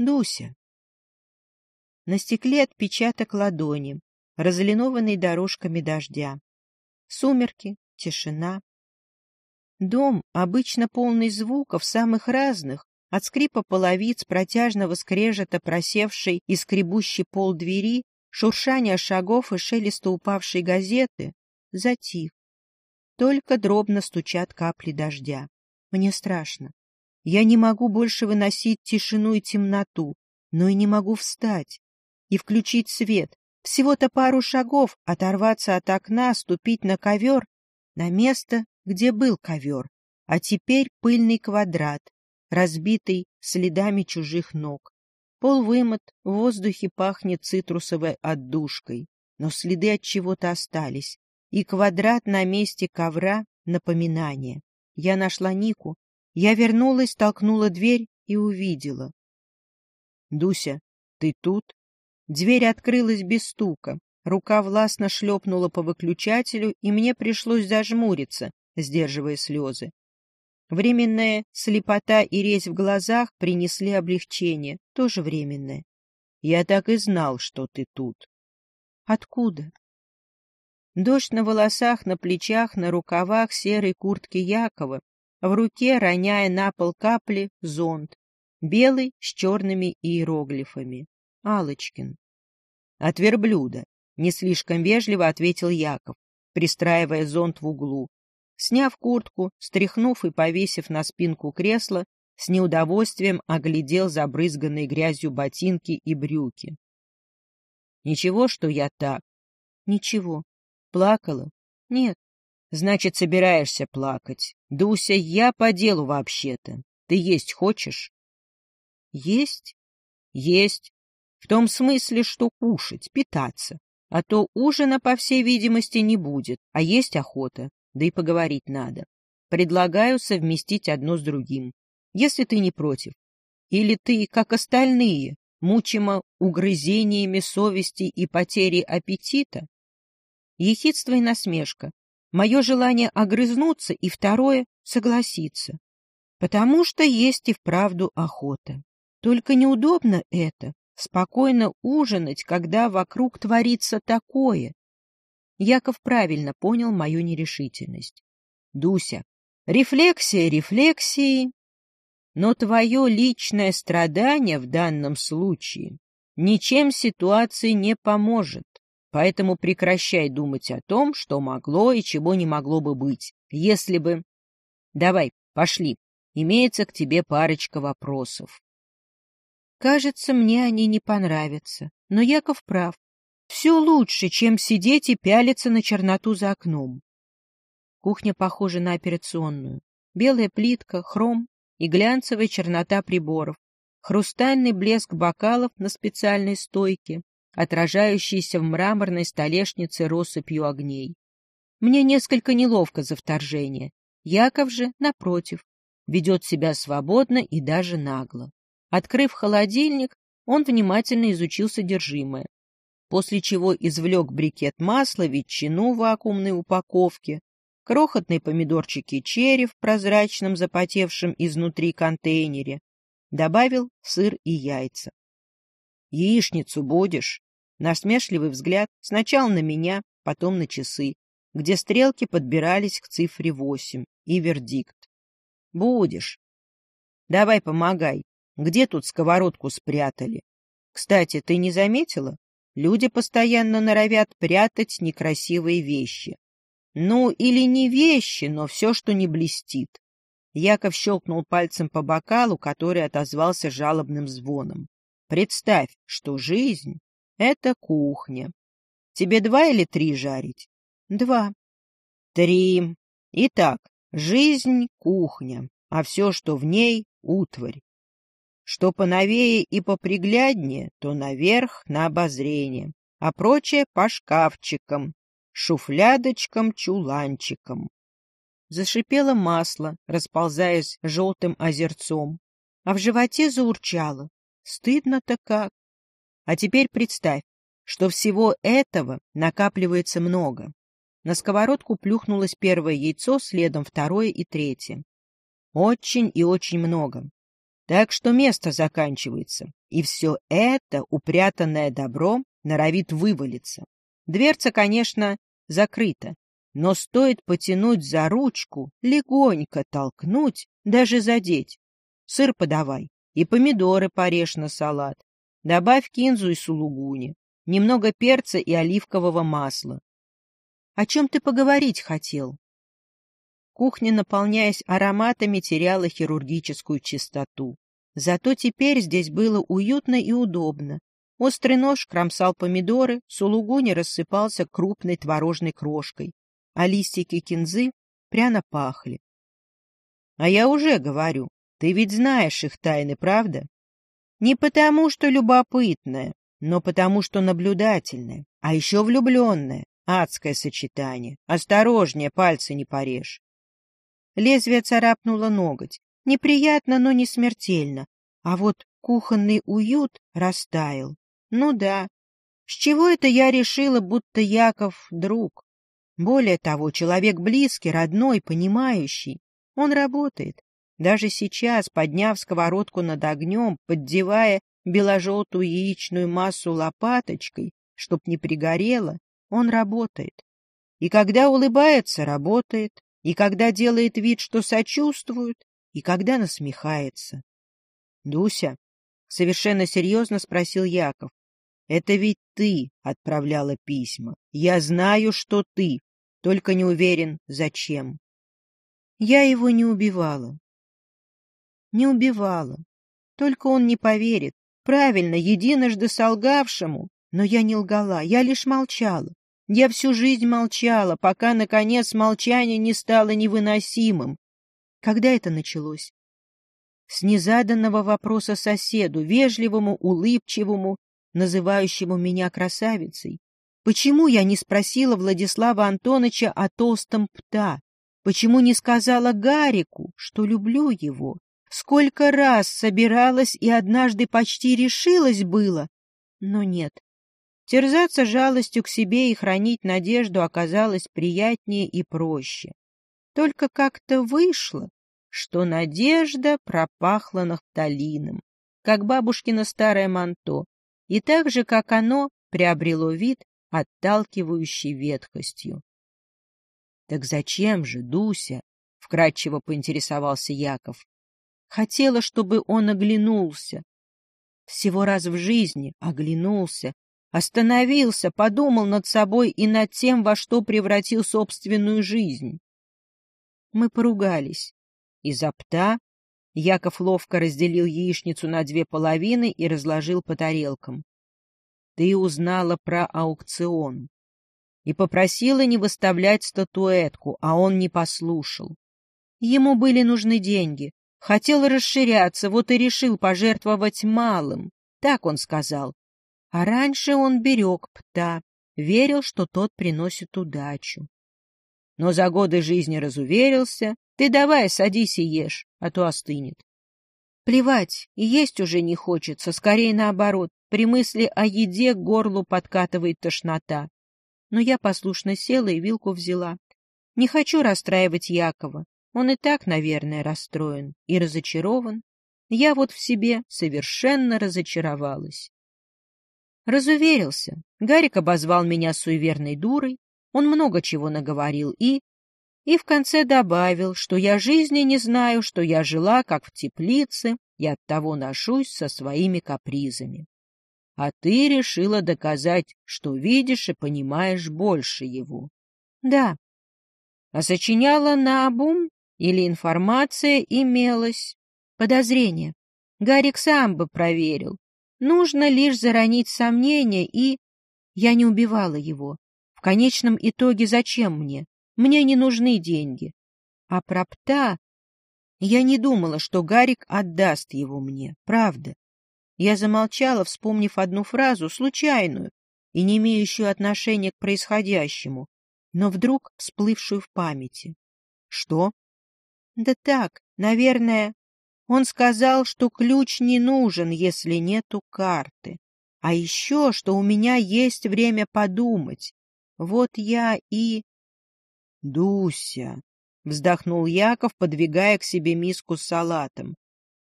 Дуся. На стекле отпечаток ладони, разлинованный дорожками дождя. Сумерки, тишина. Дом, обычно полный звуков, самых разных, от скрипа половиц, протяжного скрежета, просевшей и скребущей пол двери, шуршания шагов и шелеста упавшей газеты, затих. Только дробно стучат капли дождя. Мне страшно. Я не могу больше выносить тишину и темноту, но и не могу встать и включить свет. Всего-то пару шагов оторваться от окна, ступить на ковер, на место, где был ковер, а теперь пыльный квадрат, разбитый следами чужих ног. Пол вымыт, в воздухе пахнет цитрусовой отдушкой, но следы от чего-то остались, и квадрат на месте ковра — напоминание. Я нашла Нику, я вернулась, толкнула дверь и увидела. — Дуся, ты тут? Дверь открылась без стука. Рука властно шлепнула по выключателю, и мне пришлось зажмуриться, сдерживая слезы. Временная слепота и резь в глазах принесли облегчение, тоже временное. Я так и знал, что ты тут. Откуда? Дождь на волосах, на плечах, на рукавах серой куртки Якова, в руке, роняя на пол капли, зонт, белый с черными иероглифами. Алочкин. От верблюда, не слишком вежливо ответил Яков, пристраивая зонт в углу. Сняв куртку, стряхнув и повесив на спинку кресла, с неудовольствием оглядел забрызганные грязью ботинки и брюки. — Ничего, что я так? — Ничего. Плакала? — Нет. — Значит, собираешься плакать. Дуся, я по делу вообще-то. Ты есть хочешь? — Есть? — Есть. В том смысле, что кушать, питаться. А то ужина, по всей видимости, не будет, а есть охота, да и поговорить надо. Предлагаю совместить одно с другим, если ты не против. Или ты, как остальные, мучима угрызениями совести и потерей аппетита? Ехидство и насмешка. Мое желание огрызнуться и второе — согласиться. Потому что есть и вправду охота. Только неудобно это, спокойно ужинать, когда вокруг творится такое. Яков правильно понял мою нерешительность. Дуся, рефлексия рефлексии, но твое личное страдание в данном случае ничем ситуации не поможет. Поэтому прекращай думать о том, что могло и чего не могло бы быть, если бы... Давай, пошли. Имеется к тебе парочка вопросов. Кажется, мне они не понравятся. Но Яков прав. Все лучше, чем сидеть и пялиться на черноту за окном. Кухня похожа на операционную. Белая плитка, хром и глянцевая чернота приборов, хрустальный блеск бокалов на специальной стойке, отражающийся в мраморной столешнице россыпью огней. Мне несколько неловко за вторжение. Яков же, напротив, ведет себя свободно и даже нагло. Открыв холодильник, он внимательно изучил содержимое, после чего извлек брикет масла, ветчину в вакуумной упаковке, крохотные помидорчики черри в прозрачном запотевшем изнутри контейнере, добавил сыр и яйца. «Яичницу будешь?» Насмешливый взгляд сначала на меня, потом на часы, где стрелки подбирались к цифре восемь, и вердикт. «Будешь. Давай помогай, где тут сковородку спрятали? Кстати, ты не заметила? Люди постоянно норовят прятать некрасивые вещи. Ну, или не вещи, но все, что не блестит. Яков щелкнул пальцем по бокалу, который отозвался жалобным звоном. Представь, что жизнь — это кухня. Тебе два или три жарить? Два. Три. Итак, жизнь — кухня, а все, что в ней — утварь. Что поновее и попригляднее, то наверх на обозрение, а прочее по шкафчикам, шуфлядочкам, чуланчикам. Зашипело масло, расползаясь желтым озерцом, а в животе заурчало. Стыдно-то как. А теперь представь, что всего этого накапливается много. На сковородку плюхнулось первое яйцо, следом второе и третье. Очень и очень много. Так что место заканчивается, и все это, упрятанное добро, норовит вывалиться. Дверца, конечно, закрыта, но стоит потянуть за ручку, легонько толкнуть, даже задеть. Сыр подавай и помидоры порежь на салат. Добавь кинзу и сулугуни, немного перца и оливкового масла. О чем ты поговорить хотел? Кухня, наполняясь ароматами, теряла хирургическую чистоту. Зато теперь здесь было уютно и удобно. Острый нож кромсал помидоры, сулугуни рассыпался крупной творожной крошкой, а листики кинзы пряно пахли. — А я уже говорю, ты ведь знаешь их тайны, правда? Не потому, что любопытная, но потому, что наблюдательная, а еще влюбленная. Адское сочетание. Осторожнее, пальцы не порежь. Лезвие царапнуло ноготь. Неприятно, но не смертельно. А вот кухонный уют растаял. Ну да. С чего это я решила, будто Яков — друг? Более того, человек близкий, родной, понимающий. Он работает. Даже сейчас, подняв сковородку над огнем, поддевая беложелтую яичную массу лопаточкой, чтоб не пригорело, он работает. И когда улыбается, работает, и когда делает вид, что сочувствует, и когда насмехается. — Дуся, — совершенно серьезно спросил Яков, — это ведь ты отправляла письма. Я знаю, что ты, только не уверен, зачем. Я его не убивала. Не убивала. Только он не поверит. Правильно, единожды солгавшему. Но я не лгала, я лишь молчала. Я всю жизнь молчала, пока, наконец, молчание не стало невыносимым. Когда это началось? С незаданного вопроса соседу, вежливому, улыбчивому, называющему меня красавицей. Почему я не спросила Владислава Антоновича о толстом пта? Почему не сказала Гарику, что люблю его? Сколько раз собиралась и однажды почти решилась было, но нет. Терзаться жалостью к себе и хранить надежду оказалось приятнее и проще. Только как-то вышло, что надежда пропахла нафталином, как бабушкино старое манто, и так же, как оно, приобрело вид, отталкивающий ветхостью. — Так зачем же, Дуся? — вкратчиво поинтересовался Яков. Хотела, чтобы он оглянулся. Всего раз в жизни оглянулся, остановился, подумал над собой и над тем, во что превратил собственную жизнь. Мы поругались. Из-за пта Яков ловко разделил яичницу на две половины и разложил по тарелкам. Ты узнала про аукцион и попросила не выставлять статуэтку, а он не послушал. Ему были нужны деньги, Хотел расширяться, вот и решил пожертвовать малым. Так он сказал. А раньше он берег пта, верил, что тот приносит удачу. Но за годы жизни разуверился. Ты давай садись и ешь, а то остынет. Плевать, и есть уже не хочется, скорее наоборот. При мысли о еде к горлу подкатывает тошнота. Но я послушно села и вилку взяла. Не хочу расстраивать Якова. Он и так, наверное, расстроен и разочарован. Я вот в себе совершенно разочаровалась. Разуверился. Гарик обозвал меня суеверной дурой. Он много чего наговорил и... И в конце добавил, что я жизни не знаю, что я жила, как в теплице, и оттого ношусь со своими капризами. А ты решила доказать, что видишь и понимаешь больше его. Да. А сочиняла наобум или информация имелась. Подозрение. Гарик сам бы проверил. Нужно лишь заронить сомнения и... Я не убивала его. В конечном итоге зачем мне? Мне не нужны деньги. А про пта... Я не думала, что Гарик отдаст его мне, правда. Я замолчала, вспомнив одну фразу, случайную и не имеющую отношения к происходящему, но вдруг всплывшую в памяти. Что? Да так, наверное. Он сказал, что ключ не нужен, если нету карты. А еще, что у меня есть время подумать. Вот я и... — Дуся! — вздохнул Яков, подвигая к себе миску с салатом.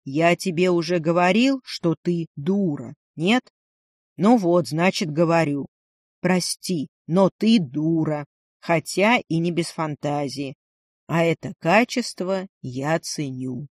Я тебе уже говорил, что ты дура, нет? Ну вот, значит, говорю. Прости, но ты дура, хотя и не без фантазии. А это качество я ценю.